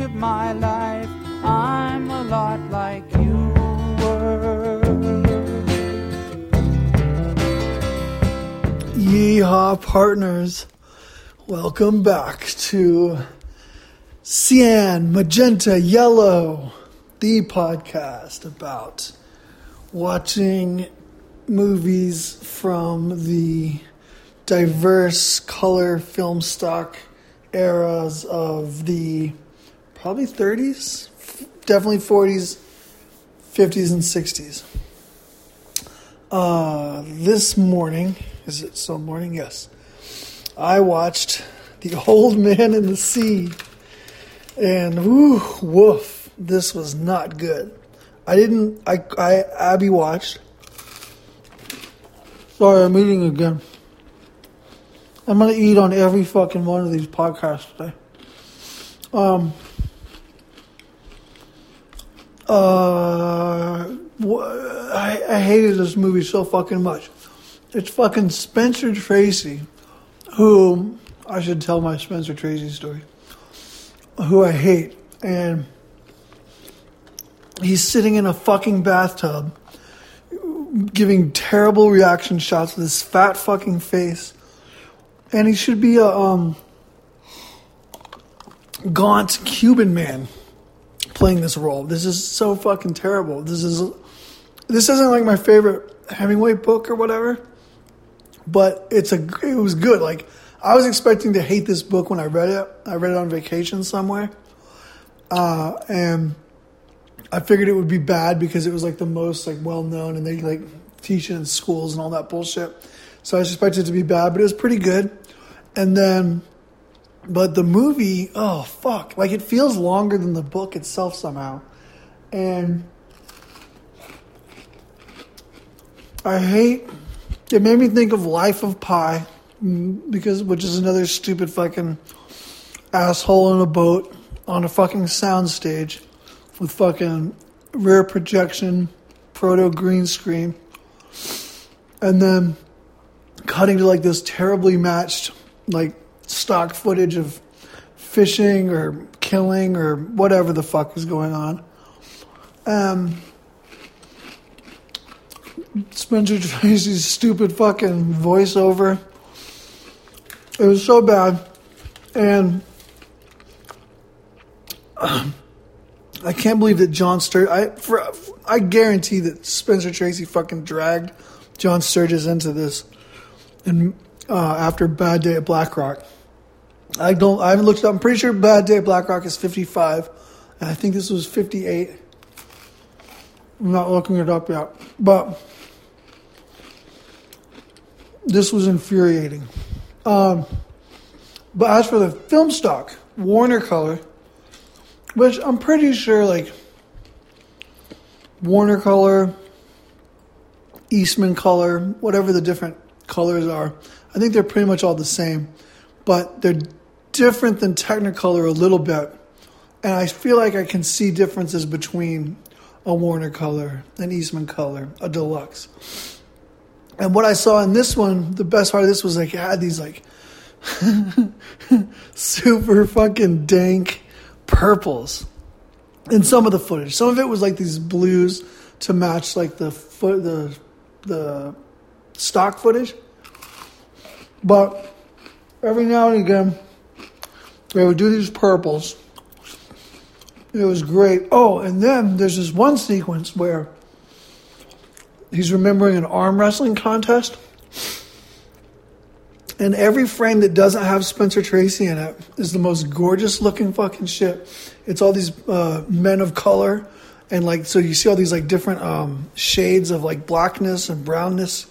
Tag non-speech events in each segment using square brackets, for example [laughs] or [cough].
at my life, I'm a lot like you were. Yeehaw, partners. Welcome back to Cyan, Magenta, Yellow, the podcast about watching movies from the diverse color film stock eras of the probably 30s, definitely 40s, 50s, and 60s. Uh, this morning, is it still morning? Yes. I watched The Old Man in the Sea. And woo, woof, this was not good. I didn't, I, I, Abby watched. Sorry, I'm eating again. I'm gonna eat on every fucking one of these podcasts today. Um, uh, I, I hated this movie so fucking much. It's fucking Spencer Tracy, who I should tell my Spencer Tracy story, who I hate. And he's sitting in a fucking bathtub giving terrible reaction shots with his fat fucking face. And he should be a um, gaunt Cuban man playing this role. This is so fucking terrible. This is this isn't like my favorite Hemingway book or whatever, but it's a it was good. Like I was expecting to hate this book when I read it. I read it on vacation somewhere, uh, and I figured it would be bad because it was like the most like well known, and they like teach it in schools and all that bullshit. So I expected it to be bad, but it was pretty good. And then, but the movie, oh fuck, like it feels longer than the book itself somehow, and I hate. It made me think of Life of Pi, mm, because which is another stupid fucking asshole in a boat on a fucking soundstage with fucking rear projection, proto green screen, and then cutting to like this terribly matched like stock footage of fishing or killing or whatever the fuck was going on. Um, Spencer Tracy's stupid fucking voiceover. It was so bad. And um, I can't believe that John Sturges. I for, I guarantee that Spencer Tracy fucking dragged John Sturges into this, and uh, after Bad Day at Black Rock, I don't. I haven't looked up. I'm pretty sure Bad Day at Black is 55, and I think this was 58. I'm not looking it up yet, but this was infuriating. Um, but as for the film stock, Warner Color which I'm pretty sure, like, Warner color, Eastman color, whatever the different colors are, I think they're pretty much all the same. But they're different than Technicolor a little bit. And I feel like I can see differences between a Warner color, an Eastman color, a deluxe. And what I saw in this one, the best part of this was like it had these like [laughs] super fucking dank purples in some of the footage. Some of it was like these blues to match like the foot the the stock footage. But every now and again they would do these purples. It was great. Oh, and then there's this one sequence where he's remembering an arm wrestling contest and every frame that doesn't have Spencer Tracy in it is the most gorgeous looking fucking shit. It's all these uh, men of color, and like so you see all these like different um, shades of like blackness and brownness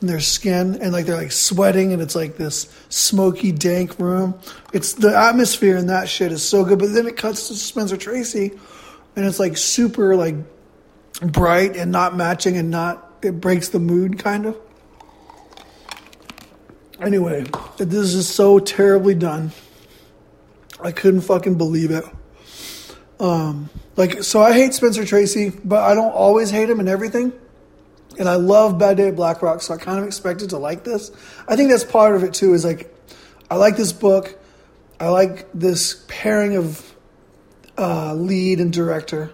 their skin, and like they're like sweating, and it's like this smoky, dank room. It's the atmosphere and that shit is so good, but then it cuts to Spencer Tracy, and it's like super like bright and not matching, and not it breaks the mood kind of. Anyway, this is so terribly done. I couldn't fucking believe it. Um, like, so I hate Spencer Tracy, but I don't always hate him and everything. And I love Bad Day at Black Rock, so I kind of expected to like this. I think that's part of it too. Is like, I like this book. I like this pairing of uh, lead and director,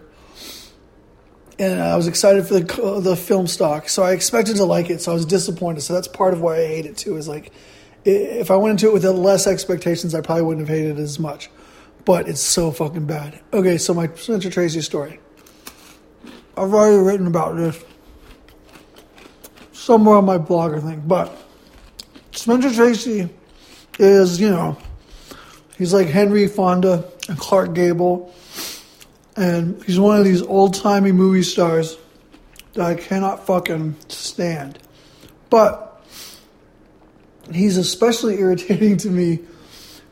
and I was excited for the the film stock. So I expected to like it. So I was disappointed. So that's part of why I hate it too. Is like if I went into it with less expectations, I probably wouldn't have hated it as much. But it's so fucking bad. Okay, so my Spencer Tracy story. I've already written about this somewhere on my blog, I think. But Spencer Tracy is, you know, he's like Henry Fonda and Clark Gable. And he's one of these old timey movie stars that I cannot fucking stand. But he's especially [laughs] irritating to me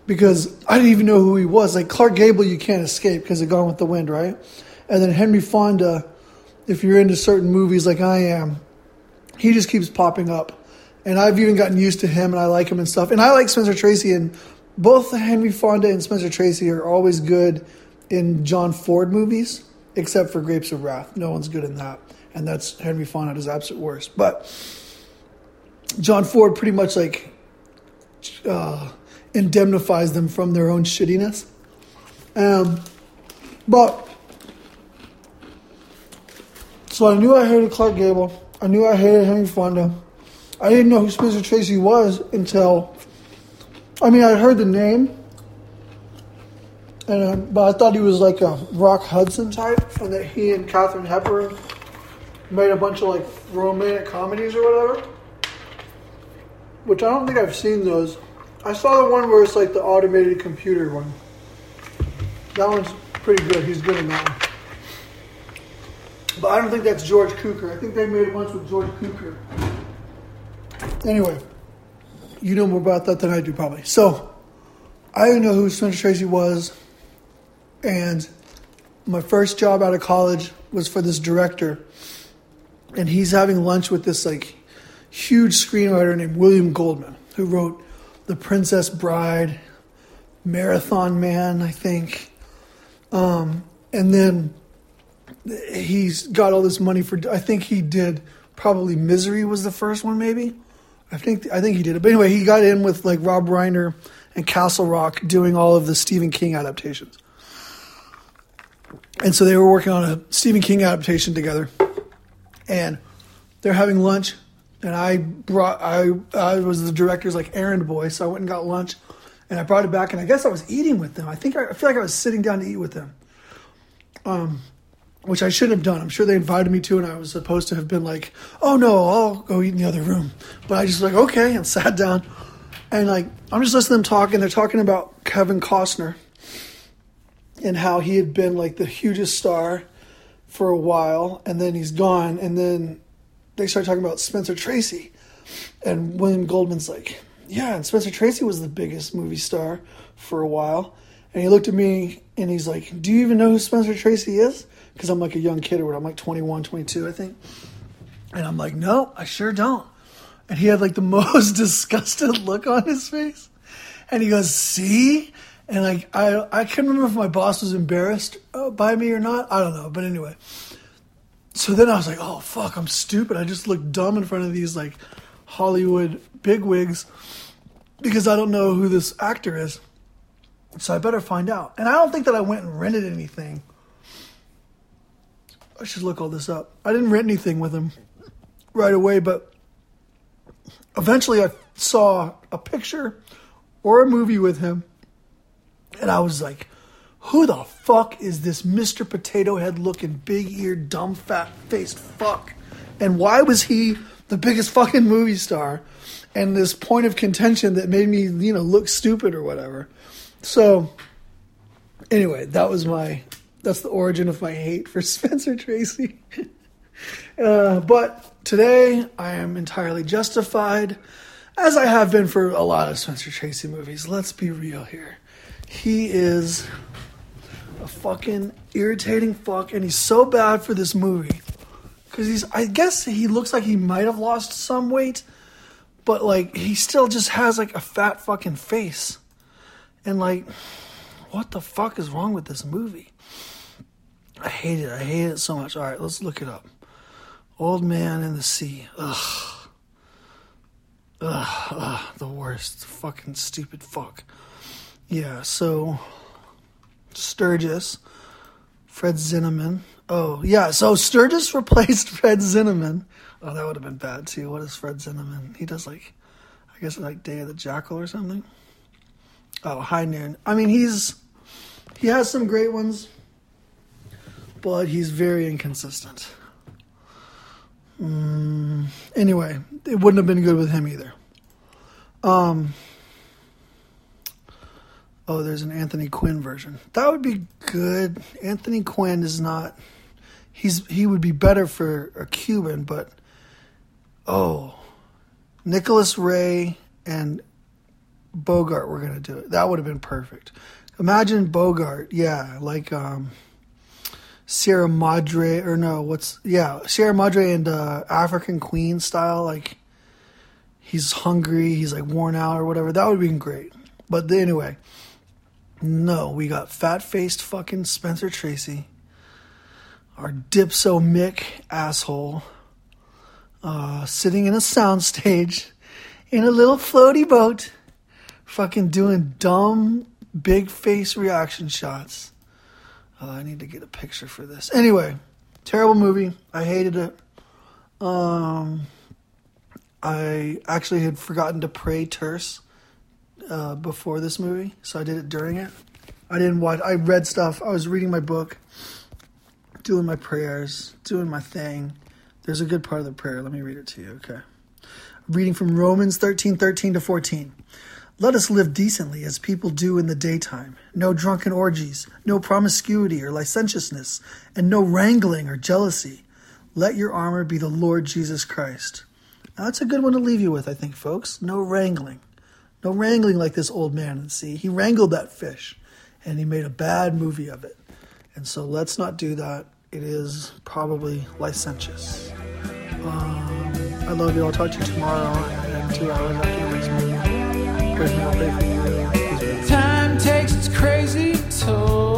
because I didn't even know who he was. Like Clark Gable, you can't escape because of Gone with the Wind, right? And then Henry Fonda, if you're into certain movies like I am, he just keeps popping up. And I've even gotten used to him and I like him and stuff. And I like Spencer Tracy and both Henry Fonda and Spencer Tracy are always good in John Ford movies, except for Grapes of Wrath. No one's good in that. And that's Henry Fonda at his absolute worst. But John Ford pretty much like uh, indemnifies them from their own shittiness. Um, but so I knew I hated Clark Gable. I knew I hated Henry Fonda. I didn't know who Spencer Tracy was until, I mean, I heard the name, and um, but I thought he was like a Rock Hudson type, and that he and Katharine Hepburn made a bunch of like romantic comedies or whatever. Which I don't think I've seen those. I saw the one where it's like the automated computer one. That one's pretty good. He's good in that one. But I don't think that's George Cukor. I think they made it once with George Cukor. Anyway, you know more about that than I do, probably. So, I didn't know who Spencer Tracy was, and my first job out of college was for this director, and he's having lunch with this like huge screenwriter named William Goldman, who wrote The Princess Bride, Marathon Man, I think, um, and then he's got all this money for. I think he did probably Misery was the first one, maybe. I think I think he did it. But anyway, he got in with like Rob Reiner and Castle Rock doing all of the Stephen King adaptations. And so they were working on a Stephen King adaptation together. And they're having lunch and I brought I I was the director's like errand boy, so I went and got lunch and I brought it back and I guess I was eating with them. I think I, I feel like I was sitting down to eat with them. Um which I shouldn't have done. I'm sure they invited me to, and I was supposed to have been like, "Oh no, I'll go eat in the other room." But I just like, okay, and [laughs] sat down, and like I'm just listening to them talk, and they're talking about Kevin Costner and how he had been like the hugest star for a while, and then he's gone, and then they start talking about Spencer Tracy, and William Goldman's like, "Yeah," and Spencer Tracy was the biggest movie star for a while, and he looked at me and he's like, "Do you even know who Spencer Tracy is?" because I'm like a young kid or what. I'm like 21, 22, I think. And I'm like, no, I sure don't. And he had like the [laughs] most disgusted look on his face. And he goes, see? And like, I, I can't remember if my boss was embarrassed uh, by me or not. I don't know. But anyway. So then I was like, oh, fuck, I'm stupid. I just look dumb in front of these like Hollywood bigwigs because I don't know who this actor is. So I better find out. And I don't think that I went and rented anything I should look all this up. I didn't rent anything with him right away, but eventually I saw a picture or a movie with him, and I was like, who the fuck is this Mr. Potato Head looking, big eared, dumb, fat faced fuck? And why was he the biggest fucking movie star? And this point of contention that made me, you know, look stupid or whatever. So, anyway, that was my that's the origin of my hate for [laughs] Spencer Tracy. [laughs] uh, but today I am entirely justified, as I have been for a lot of Spencer Tracy movies. Let's be real here. He is a fucking irritating fuck, and he's so bad for this movie. Because he's, I guess he looks like he might have lost some weight, but like, he still just has like a fat fucking face. And like, what the fuck is wrong with this movie? I hate it. I hate it so much. All right, let's look it up. Old Man in the Sea. Ugh. Ugh, ugh, the worst. Fucking stupid fuck. Yeah, so Sturges Fred Zinnemann. Oh, yeah. So Sturges [laughs] replaced Fred Zinnemann. Oh, that would have been bad too. What is Fred Zinnemann? He does like, I guess like Day of the Jackal or something. Oh, High Noon. I mean, he's he has some great ones, but he's very inconsistent. Mm, anyway, it wouldn't have been good with him either. Um. Oh, there's an Anthony Quinn version. That would be good. Anthony Quinn is not. He's he would be better for a Cuban, but oh, Nicholas Ray and Bogart were gonna do it. That would have been perfect. Imagine Bogart, yeah, like um, Sierra Madre or no, what's yeah, Sierra Madre and uh, African Queen style. Like he's hungry, he's like worn out or whatever. That would have been great. But anyway, no, we got fat faced fucking Spencer Tracy, our Dipso Mick asshole, uh, sitting in a soundstage in a little floaty boat fucking doing dumb big face reaction shots. Oh, I need to get a picture for this. Anyway, terrible movie. I hated it. Um, I actually had forgotten to pray Terce uh, before this movie, so I did it during it. I didn't watch. I read stuff. I was reading my book, doing my prayers, doing my thing. There's a good part of the prayer. Let me read it to you. Okay, reading from Romans thirteen thirteen to fourteen. Let us live decently as people do in the daytime. No drunken orgies, no promiscuity or licentiousness, and no wrangling or jealousy. Let your armor be the Lord Jesus Christ. Now, that's a good one to leave you with, I think, folks. No wrangling. No wrangling like this old man in the sea. He wrangled that fish, and he made a bad movie of it. And so let's not do that. It is probably licentious. Um, I love you. I'll talk to you tomorrow and two hours after the Time takes its crazy toll.